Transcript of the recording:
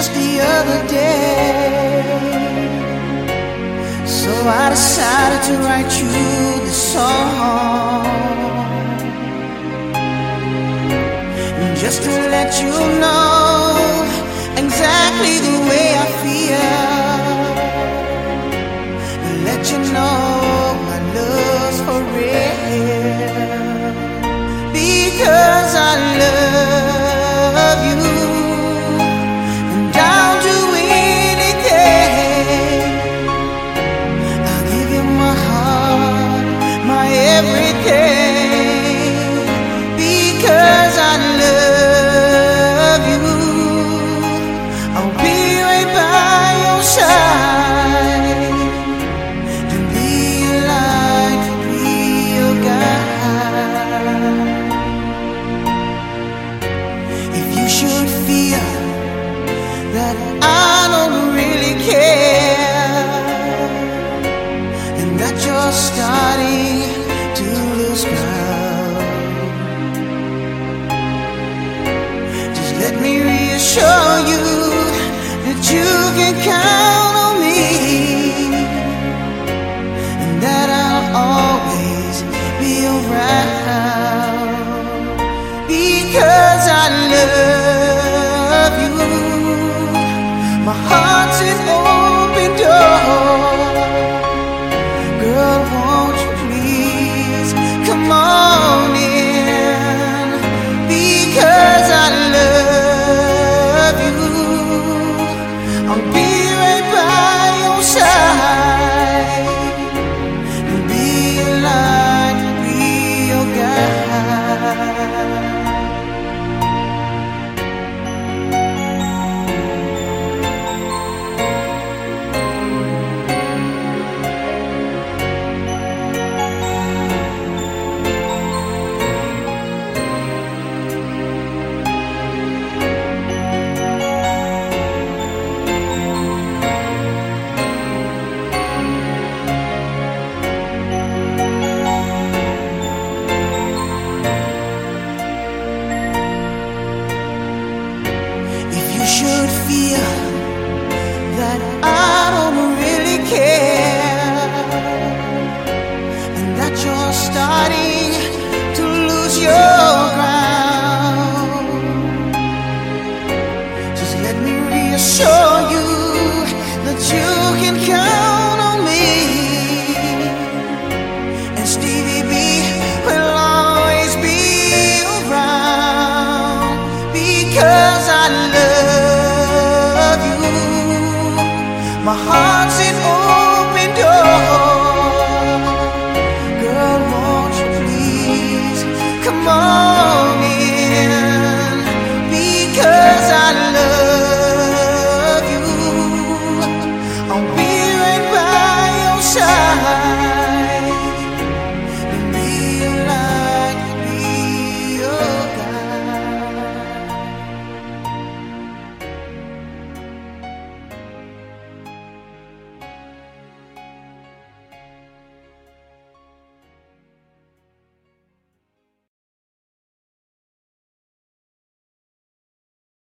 just the other day. So I decided to write you this song. Just to let you know everything. Reassure you that you can count on me, and that I'll always be around because I love that I don't really care. And that you're starting to lose your ground, just let me reassure you that you can count My heart's